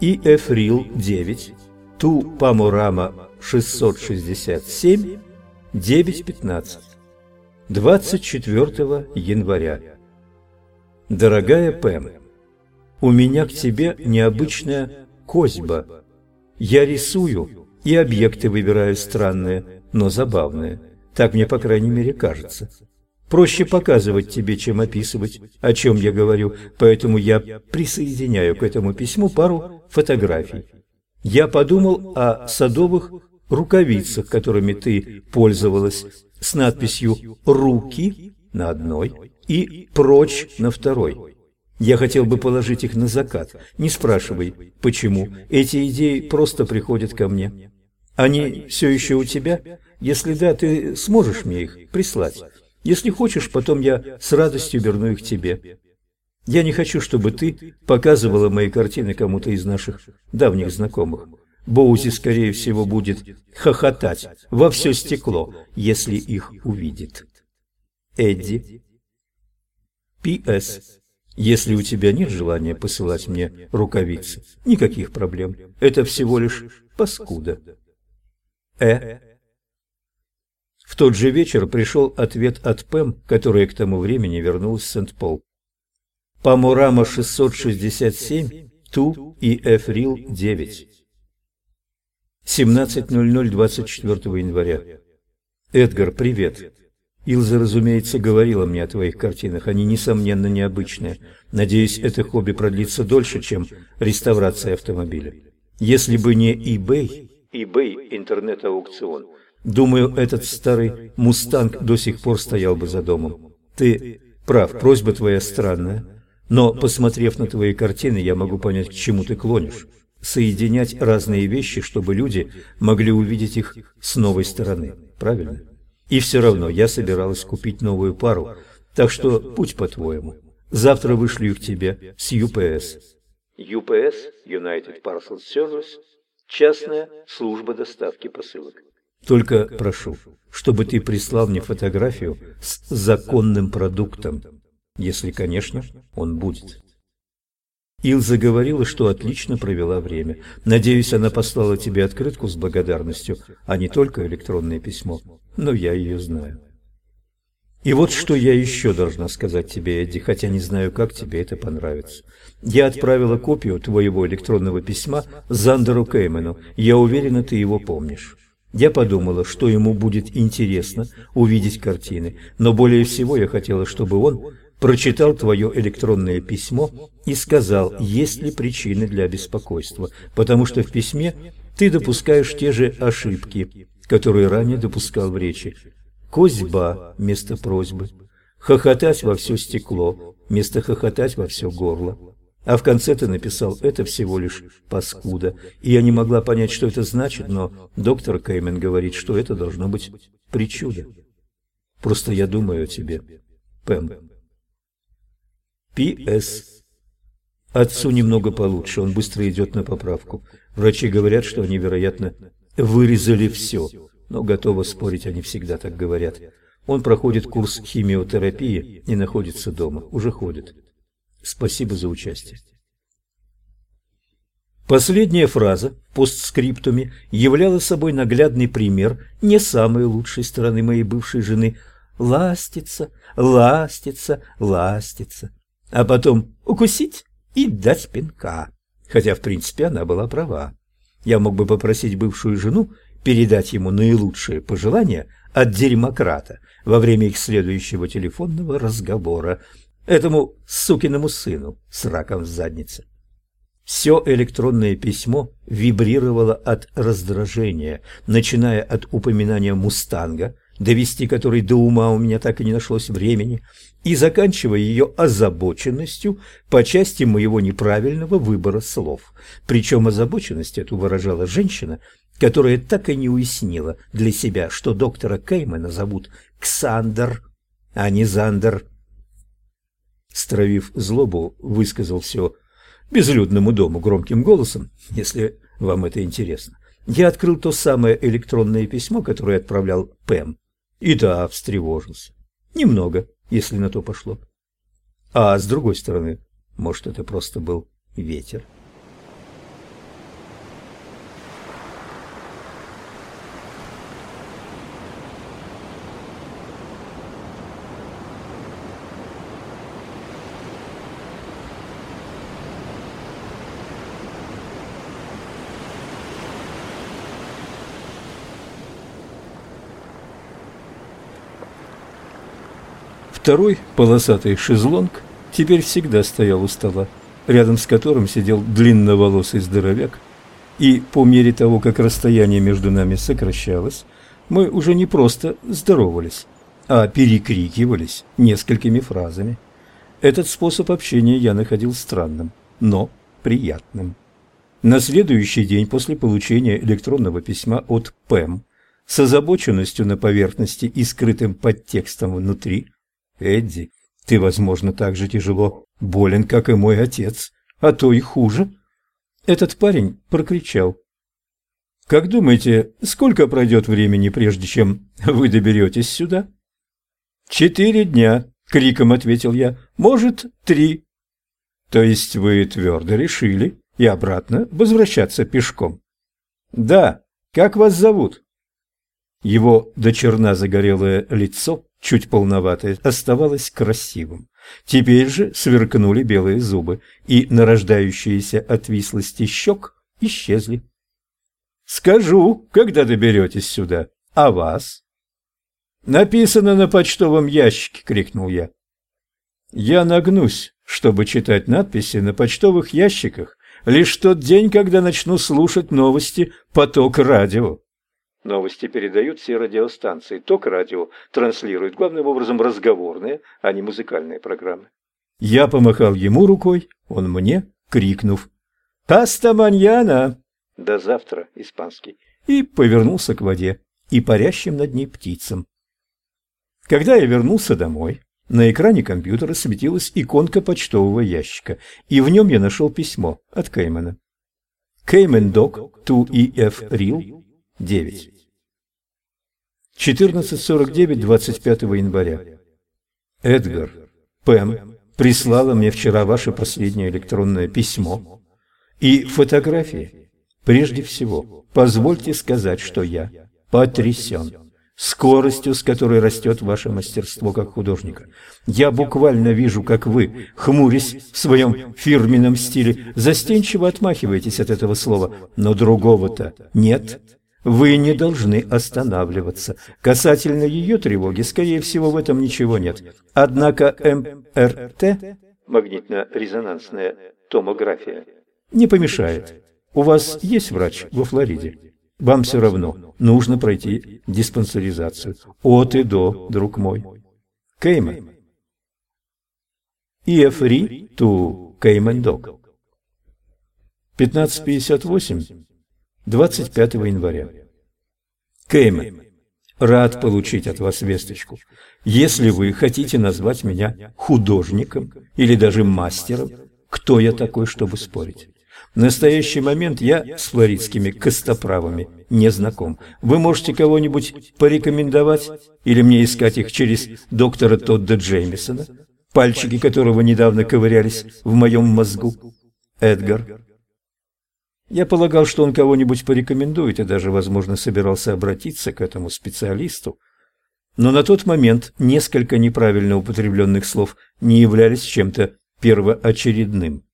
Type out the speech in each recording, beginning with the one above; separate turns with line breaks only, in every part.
ИФРИЛ 9, Ту Памурама 667, 9.15. 24 января. Дорогая Пэм, у меня к тебе необычная козьба. Я рисую и объекты выбираю странные, но забавные. Так мне, по крайней мере, кажется. Проще показывать тебе, чем описывать, о чем я говорю, поэтому я присоединяю к этому письму пару фотографий. Я подумал о садовых рукавицах, которыми ты пользовалась, с надписью «Руки» на одной и «Прочь» на второй. Я хотел бы положить их на закат. Не спрашивай, почему. Эти идеи просто приходят ко мне. Они все еще у тебя? Если да, ты сможешь мне их прислать? Если хочешь, потом я с радостью верну их тебе. Я не хочу, чтобы ты показывала мои картины кому-то из наших давних знакомых. Боузи, скорее всего, будет хохотать во все стекло, если их увидит. Эдди. П.С. Если у тебя нет желания посылать мне рукавицы, никаких проблем. Это всего лишь паскуда. Э. В тот же вечер пришел ответ от Пэм, которая к тому времени вернулась в Сент-Пол. Памурама 667, Ту и Эфрил 9. 17.00 24 января. Эдгар, привет. Илза, разумеется, говорила мне о твоих картинах. Они, несомненно, необычные. Надеюсь, это хобби продлится дольше, чем реставрация автомобиля. Если бы не eBay, eBay интернет-аукцион, Думаю, этот старый мустанг до сих пор стоял бы за домом. Ты прав, просьба твоя странная, но, посмотрев на твои картины, я могу понять, к чему ты клонишь. Соединять разные вещи, чтобы люди могли увидеть их с новой стороны. Правильно? И все равно я собиралась купить новую пару, так что путь по-твоему. Завтра вышлю их тебе с UPS. UPS, United Parcel Service, частная служба доставки посылок. Только прошу, чтобы ты прислал мне фотографию с законным продуктом, если, конечно, он будет. Илза говорила, что отлично провела время. Надеюсь, она послала тебе открытку с благодарностью, а не только электронное письмо. Но я ее знаю. И вот что я еще должна сказать тебе, Эдди, хотя не знаю, как тебе это понравится. Я отправила копию твоего электронного письма Зандеру Кеймену. Я уверена, ты его помнишь. Я подумала, что ему будет интересно увидеть картины, но более всего я хотела, чтобы он прочитал твое электронное письмо и сказал, есть ли причины для беспокойства, потому что в письме ты допускаешь те же ошибки, которые ранее допускал в речи. Козьба вместо просьбы, хохотать во все стекло вместо хохотать во все горло. А в конце ты написал «это всего лишь паскуда». И я не могла понять, что это значит, но доктор Кеймен говорит, что это должно быть причуда. Просто я думаю о тебе, Пэм. П.С. Отцу немного получше, он быстро идет на поправку. Врачи говорят, что они, вероятно, вырезали все, но готовы спорить, они всегда так говорят. Он проходит курс химиотерапии и находится дома, уже ходит. Спасибо за участие. Последняя фраза постскриптуме являла собой наглядный пример не самой лучшей стороны моей бывшей жены ластиться, ластиться, ластиться, а потом укусить и дать пинка. Хотя, в принципе, она была права. Я мог бы попросить бывшую жену передать ему наилучшие пожелания от дерьмократа во время их следующего телефонного разговора, этому сукиному сыну с раком в заднице. Все электронное письмо вибрировало от раздражения, начиная от упоминания «Мустанга», довести который до ума у меня так и не нашлось времени, и заканчивая ее озабоченностью по части моего неправильного выбора слов. Причем озабоченность эту выражала женщина, которая так и не уяснила для себя, что доктора Кеймана зовут Ксандер, а не Зандер Стравив злобу, высказал все безлюдному дому громким голосом, если вам это интересно. Я открыл то самое электронное письмо, которое отправлял Пэм. И да, встревожился. Немного, если на то пошло. А с другой стороны, может, это просто был ветер. Второй полосатый шезлонг теперь всегда стоял у стола, рядом с которым сидел длинноволосый здоровяк, и по мере того, как расстояние между нами сокращалось, мы уже не просто здоровались, а перекрикивались несколькими фразами. Этот способ общения я находил странным, но приятным. На следующий день после получения электронного письма от Пэм с озабоченностью на поверхности и скрытым подтекстом внутри, Эдди, ты, возможно, так же тяжело болен, как и мой отец, а то и хуже. Этот парень прокричал. Как думаете, сколько пройдет времени, прежде чем вы доберетесь сюда? Четыре дня, криком ответил я. Может, три. То есть вы твердо решили и обратно возвращаться пешком? Да. Как вас зовут? Его дочерна загорелое лицо чуть полноватое, оставалось красивым. Теперь же сверкнули белые зубы, и нарождающиеся отвислости щек исчезли. «Скажу, когда доберетесь сюда. А вас?» «Написано на почтовом ящике!» — крикнул я. «Я нагнусь, чтобы читать надписи на почтовых ящиках лишь тот день, когда начну слушать новости «Поток радио». Новости передают все радиостанции. Ток радио транслирует главным образом разговорные, а не музыкальные программы. Я помахал ему рукой, он мне, крикнув «Таста маньяна!» «До завтра!» – испанский. И повернулся к воде и парящим над ней птицам. Когда я вернулся домой, на экране компьютера светилась иконка почтового ящика, и в нем я нашел письмо от Кеймана. Кеймен Док 2EF Real 9. 14.49, 25 января. Эдгар, Пэм прислала мне вчера ваше последнее электронное письмо и фотографии. Прежде всего, позвольте сказать, что я потрясен скоростью, с которой растет ваше мастерство как художника. Я буквально вижу, как вы, хмурясь в своем фирменном стиле, застенчиво отмахиваетесь от этого слова, но другого-то нет. Вы не должны останавливаться. Касательно ее тревоги, скорее всего, в этом ничего нет. Однако МРТ, магнитно-резонансная томография, не помешает. У вас есть врач во Флориде? Вам все равно. Нужно пройти диспансеризацию. От и до, друг мой. Кеймен. EF-RI to Cayman Dog. 1558, 25 января. Кеймен, рад получить от вас весточку. Если вы хотите назвать меня художником или даже мастером, кто я такой, чтобы спорить? В настоящий момент я с флоридскими костоправами не знаком. Вы можете кого-нибудь порекомендовать или мне искать их через доктора Тодда Джеймисона, пальчики которого недавно ковырялись в моем мозгу? Эдгар. Я полагал, что он кого-нибудь порекомендует и даже, возможно, собирался обратиться к этому специалисту. Но на тот момент несколько неправильно употребленных слов не являлись чем-то первоочередным.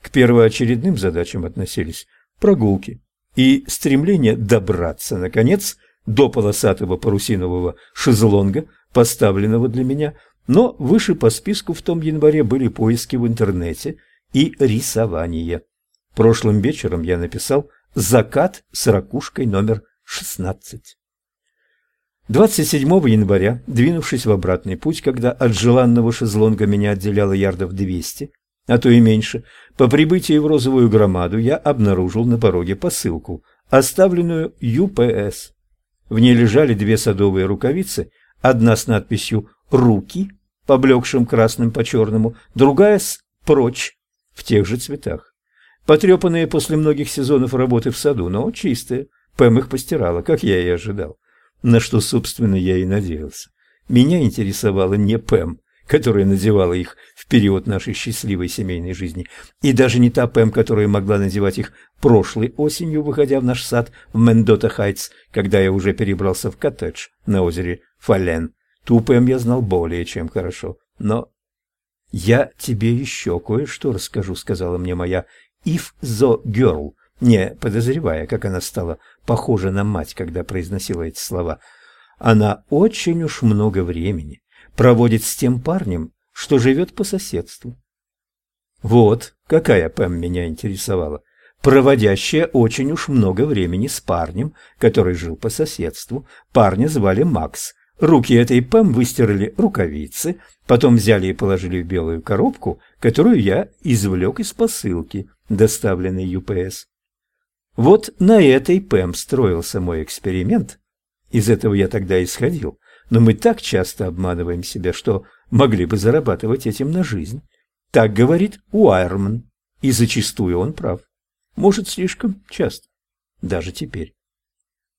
К первоочередным задачам относились прогулки и стремление добраться, наконец, до полосатого парусинового шезлонга, поставленного для меня, но выше по списку в том январе были поиски в интернете и рисование. Прошлым вечером я написал «Закат с ракушкой номер 16». 27 января, двинувшись в обратный путь, когда от желанного шезлонга меня отделяло ярдов 200, а то и меньше, по прибытии в розовую громаду я обнаружил на пороге посылку, оставленную ЮПС. В ней лежали две садовые рукавицы, одна с надписью «Руки», поблекшим красным по черному, другая с «Прочь» в тех же цветах. Потрепанные после многих сезонов работы в саду, но чистые. Пэм их постирала, как я и ожидал. На что, собственно, я и надеялся. Меня интересовала не Пэм, которая надевала их в период нашей счастливой семейной жизни, и даже не та Пэм, которая могла надевать их прошлой осенью, выходя в наш сад в Мендота-Хайтс, когда я уже перебрался в коттедж на озере Фален. Ту Пэм я знал более чем хорошо, но... «Я тебе еще кое-что расскажу», — сказала мне моя «If the girl», не подозревая, как она стала похожа на мать, когда произносила эти слова. Она очень уж много времени проводит с тем парнем, что живет по соседству. Вот какая Пэм меня интересовала, проводящая очень уж много времени с парнем, который жил по соседству. Парня звали Макс. Руки этой Пэм выстирали рукавицы, потом взяли и положили в белую коробку, которую я извлек из посылки, доставленной ЮПС. Вот на этой Пэм строился мой эксперимент. Из этого я тогда исходил. Но мы так часто обманываем себя, что могли бы зарабатывать этим на жизнь. Так говорит Уайерман. И зачастую он прав. Может, слишком часто. Даже теперь.